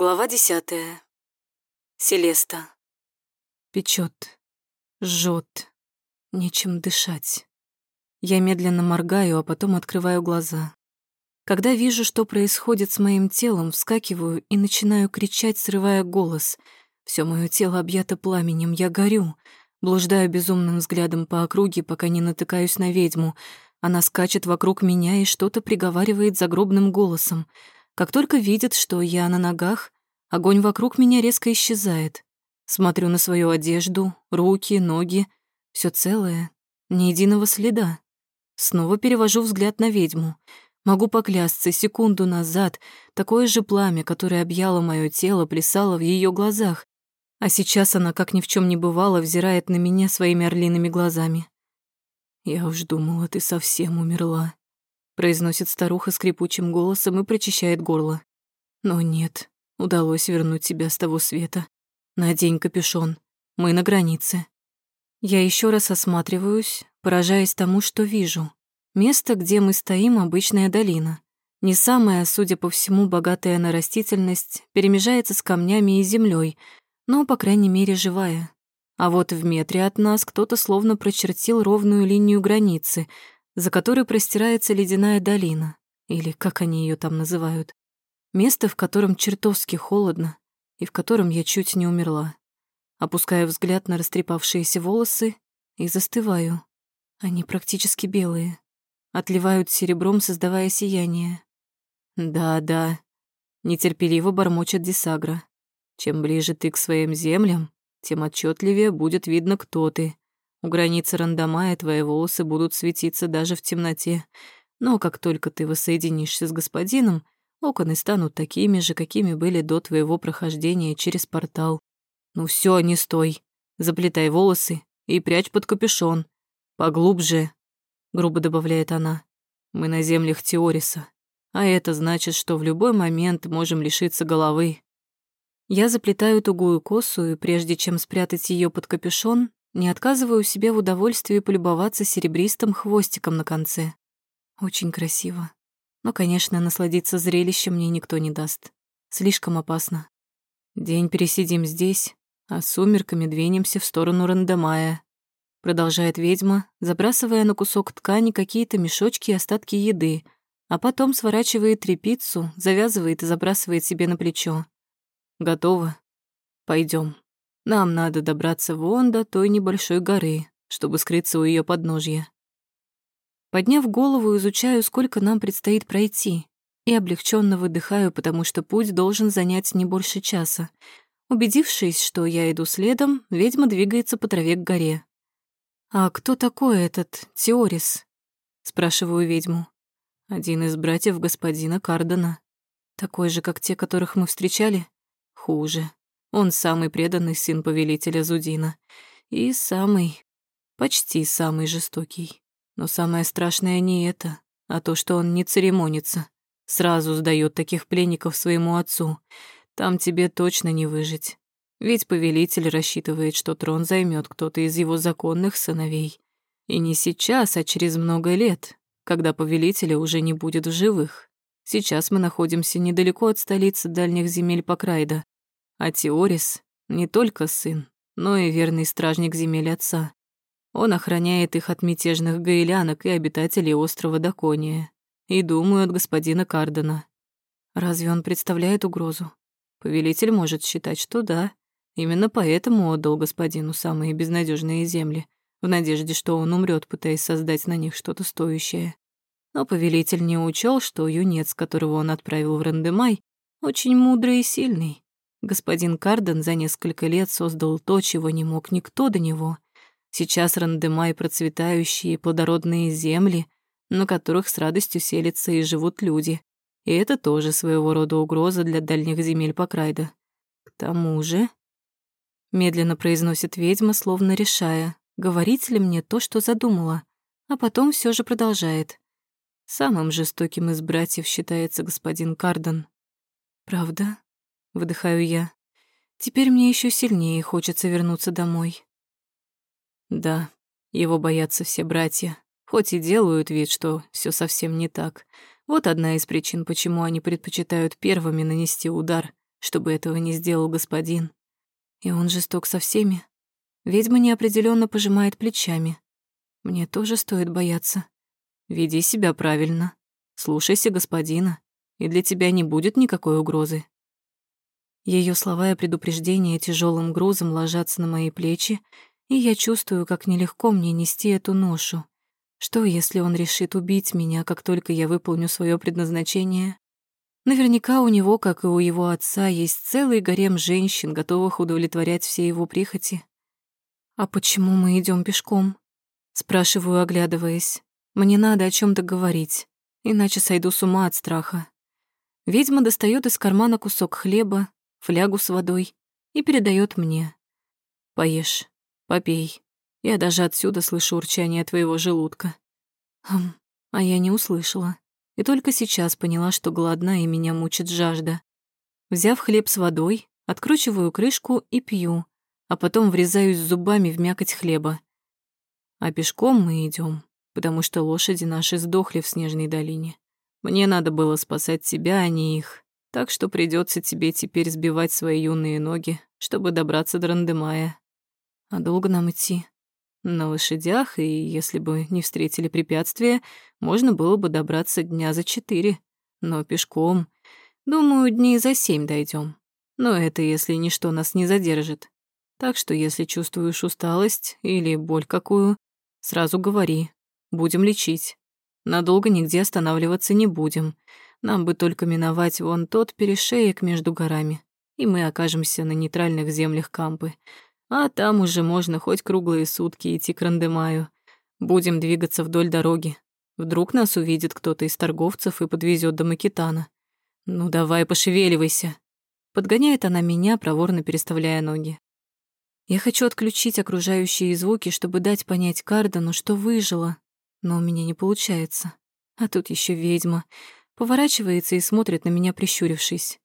Глава десятая. Селеста. Печет, жжет, нечем дышать. Я медленно моргаю, а потом открываю глаза. Когда вижу, что происходит с моим телом, вскакиваю и начинаю кричать, срывая голос. Все мое тело объято пламенем, я горю. Блуждаю безумным взглядом по округе, пока не натыкаюсь на ведьму. Она скачет вокруг меня и что-то приговаривает загробным голосом — как только видит, что я на ногах, огонь вокруг меня резко исчезает. Смотрю на свою одежду, руки, ноги. все целое, ни единого следа. Снова перевожу взгляд на ведьму. Могу поклясться, секунду назад такое же пламя, которое объяло мое тело, плясало в ее глазах. А сейчас она, как ни в чем не бывало, взирает на меня своими орлиными глазами. «Я уж думала, ты совсем умерла», произносит старуха скрипучим голосом и прочищает горло. Но нет, удалось вернуть тебя с того света. Надень капюшон. Мы на границе. Я еще раз осматриваюсь, поражаясь тому, что вижу. Место, где мы стоим, обычная долина. Не самая, судя по всему, богатая на растительность, перемежается с камнями и землей, но, по крайней мере, живая. А вот в метре от нас кто-то словно прочертил ровную линию границы, за которой простирается ледяная долина, или как они ее там называют. Место, в котором чертовски холодно и в котором я чуть не умерла. Опускаю взгляд на растрепавшиеся волосы и застываю. Они практически белые, отливают серебром, создавая сияние. Да-да, нетерпеливо бормочет Десагра. Чем ближе ты к своим землям, тем отчетливее будет видно, кто ты. У границы рандомая твои волосы будут светиться даже в темноте. Но как только ты воссоединишься с господином, оконы станут такими же, какими были до твоего прохождения через портал. Ну все, не стой. Заплетай волосы и прячь под капюшон. Поглубже, грубо добавляет она. Мы на землях Теориса. А это значит, что в любой момент можем лишиться головы. Я заплетаю тугую косу, и прежде чем спрятать ее под капюшон, не отказываю себе в удовольствии полюбоваться серебристым хвостиком на конце. Очень красиво. Но, конечно, насладиться зрелищем мне никто не даст. Слишком опасно. День пересидим здесь, а сумерками двинемся в сторону Рандомая. Продолжает ведьма, забрасывая на кусок ткани какие-то мешочки и остатки еды, а потом сворачивает трепицу, завязывает и забрасывает себе на плечо. Готово. Пойдем. Нам надо добраться вон до той небольшой горы, чтобы скрыться у ее подножья. Подняв голову, изучаю, сколько нам предстоит пройти, и облегченно выдыхаю, потому что путь должен занять не больше часа. Убедившись, что я иду следом, ведьма двигается по траве к горе. «А кто такой этот Теорис?» — спрашиваю ведьму. «Один из братьев господина Кардена. Такой же, как те, которых мы встречали? Хуже. Он самый преданный сын повелителя Зудина. И самый, почти самый жестокий. Но самое страшное не это, а то, что он не церемонится. Сразу сдаёт таких пленников своему отцу. Там тебе точно не выжить. Ведь повелитель рассчитывает, что трон займет кто-то из его законных сыновей. И не сейчас, а через много лет, когда повелителя уже не будет в живых. Сейчас мы находимся недалеко от столицы дальних земель Покрайда, а Теорис не только сын, но и верный стражник земель отца. Он охраняет их от мятежных гаэлянок и обитателей острова Дакония. И думаю от господина Кардена. Разве он представляет угрозу? Повелитель может считать, что да. Именно поэтому отдал господину самые безнадежные земли, в надежде, что он умрет, пытаясь создать на них что-то стоящее. Но повелитель не учел, что юнец, которого он отправил в Рандемай, очень мудрый и сильный, Господин Карден за несколько лет создал то, чего не мог никто до него. Сейчас Рандемай процветающие плодородные земли, на которых с радостью селятся и живут люди. И это тоже своего рода угроза для дальних земель Покрайда. К тому же... Медленно произносит ведьма, словно решая, говорить ли мне то, что задумала, а потом все же продолжает. Самым жестоким из братьев считается господин Карден. «Правда?» Выдыхаю я. Теперь мне еще сильнее хочется вернуться домой. Да, его боятся все братья, хоть и делают вид, что все совсем не так. Вот одна из причин, почему они предпочитают первыми нанести удар, чтобы этого не сделал господин. И он жесток со всеми. Ведьма неопределенно пожимает плечами. Мне тоже стоит бояться. Веди себя правильно. Слушайся господина, и для тебя не будет никакой угрозы. Ее слова и предупреждения тяжелым грузом ложатся на мои плечи, и я чувствую, как нелегко мне нести эту ношу. Что, если он решит убить меня, как только я выполню свое предназначение? Наверняка у него, как и у его отца, есть целый гарем женщин, готовых удовлетворять все его прихоти. «А почему мы идем пешком?» Спрашиваю, оглядываясь. «Мне надо о чем то говорить, иначе сойду с ума от страха». Ведьма достает из кармана кусок хлеба, флягу с водой и передает мне. «Поешь, попей. Я даже отсюда слышу урчание твоего желудка». Хм, а я не услышала. И только сейчас поняла, что голодна и меня мучит жажда. Взяв хлеб с водой, откручиваю крышку и пью, а потом врезаюсь зубами в мякоть хлеба. А пешком мы идем, потому что лошади наши сдохли в снежной долине. Мне надо было спасать себя, а не их. Так что придется тебе теперь сбивать свои юные ноги, чтобы добраться до Рандемая. А долго нам идти? На лошадях, и если бы не встретили препятствия, можно было бы добраться дня за четыре. Но пешком, думаю, дней за семь дойдем. Но это если ничто нас не задержит. Так что если чувствуешь усталость или боль какую, сразу говори. Будем лечить. Надолго нигде останавливаться не будем. Нам бы только миновать вон тот перешеек между горами, и мы окажемся на нейтральных землях Кампы. А там уже можно хоть круглые сутки идти к Рандемаю. Будем двигаться вдоль дороги. Вдруг нас увидит кто-то из торговцев и подвезет до Макитана. Ну давай, пошевеливайся. Подгоняет она меня, проворно переставляя ноги. Я хочу отключить окружающие звуки, чтобы дать понять Кардану, что выжила, но у меня не получается. А тут еще ведьма поворачивается и смотрит на меня, прищурившись.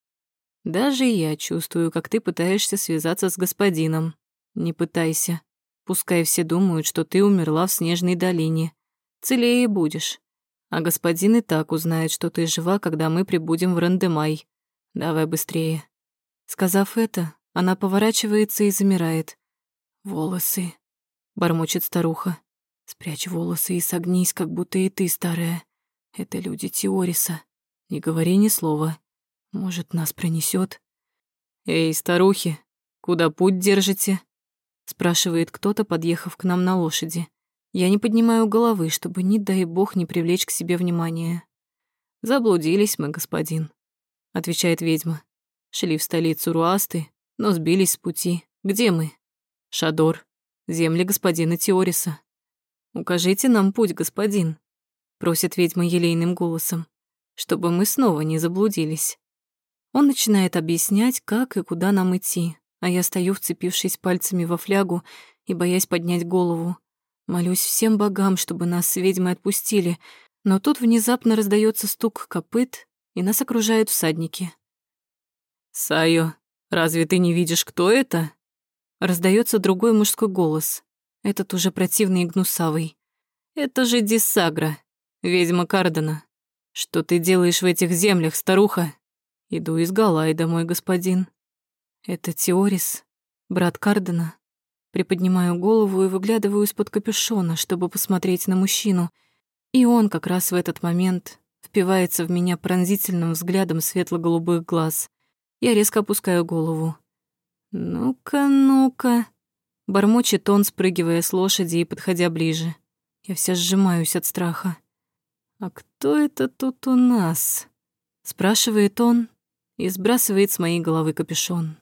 «Даже я чувствую, как ты пытаешься связаться с господином. Не пытайся. Пускай все думают, что ты умерла в снежной долине. Целее будешь. А господин и так узнает, что ты жива, когда мы прибудем в Рандемай. Давай быстрее». Сказав это, она поворачивается и замирает. «Волосы», — бормочет старуха. «Спрячь волосы и согнись, как будто и ты старая. Это люди Теориса. Не говори ни слова. Может, нас пронесет. «Эй, старухи, куда путь держите?» спрашивает кто-то, подъехав к нам на лошади. Я не поднимаю головы, чтобы, не дай бог, не привлечь к себе внимания. «Заблудились мы, господин», — отвечает ведьма. «Шли в столицу Руасты, но сбились с пути. Где мы?» «Шадор, земли господина Теориса». «Укажите нам путь, господин», просит ведьма елейным голосом, чтобы мы снова не заблудились. Он начинает объяснять, как и куда нам идти, а я стою, вцепившись пальцами во флягу и боясь поднять голову. Молюсь всем богам, чтобы нас с ведьмой отпустили, но тут внезапно раздается стук копыт, и нас окружают всадники. «Сайо, разве ты не видишь, кто это?» Раздается другой мужской голос, этот уже противный и гнусавый. «Это же Дисагра, ведьма Кардена, что ты делаешь в этих землях, старуха? Иду из Галайда, мой господин. Это Теорис, брат Кардена. Приподнимаю голову и выглядываю из-под капюшона, чтобы посмотреть на мужчину. И он как раз в этот момент впивается в меня пронзительным взглядом светло-голубых глаз. Я резко опускаю голову. «Ну-ка, ну-ка», — бормочет он, спрыгивая с лошади и подходя ближе. Я вся сжимаюсь от страха. «А кто это тут у нас?» — спрашивает он и сбрасывает с моей головы капюшон.